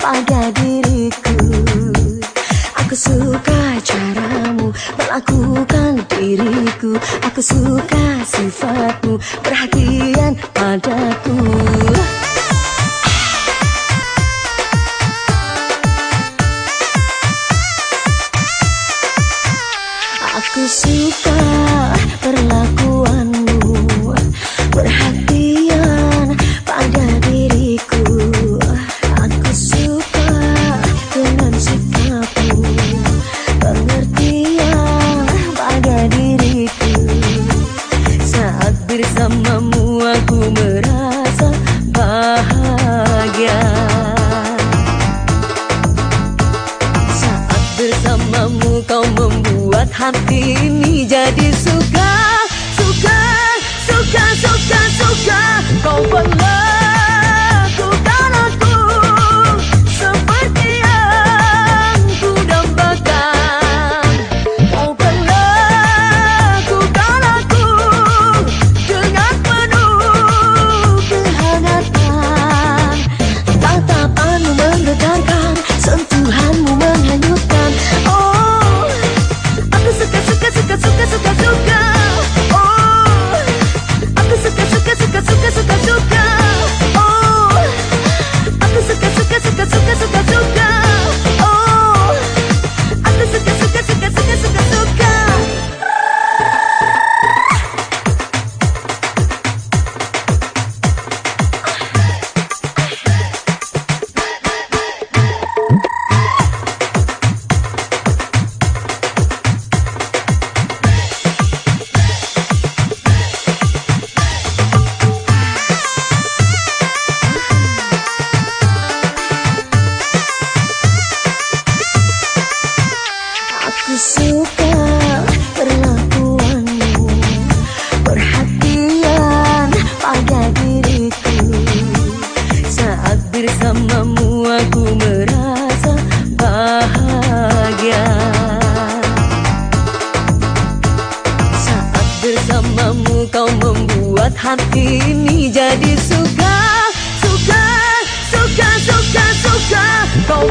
pada diriku. Aku suka caramu melakukan diriku. Aku suka sifatmu perhatian padaku. Bersamamu aku merasa bahagia. Saat bersamamu kau membuat hati ini jadi suka Suka, suka, suka, suka. Kau perlakukan bersamamu aku merasa bahagia. Saat bersamamu kau membuat hati ini jadi suka Suka, suka, suka, suka. Kau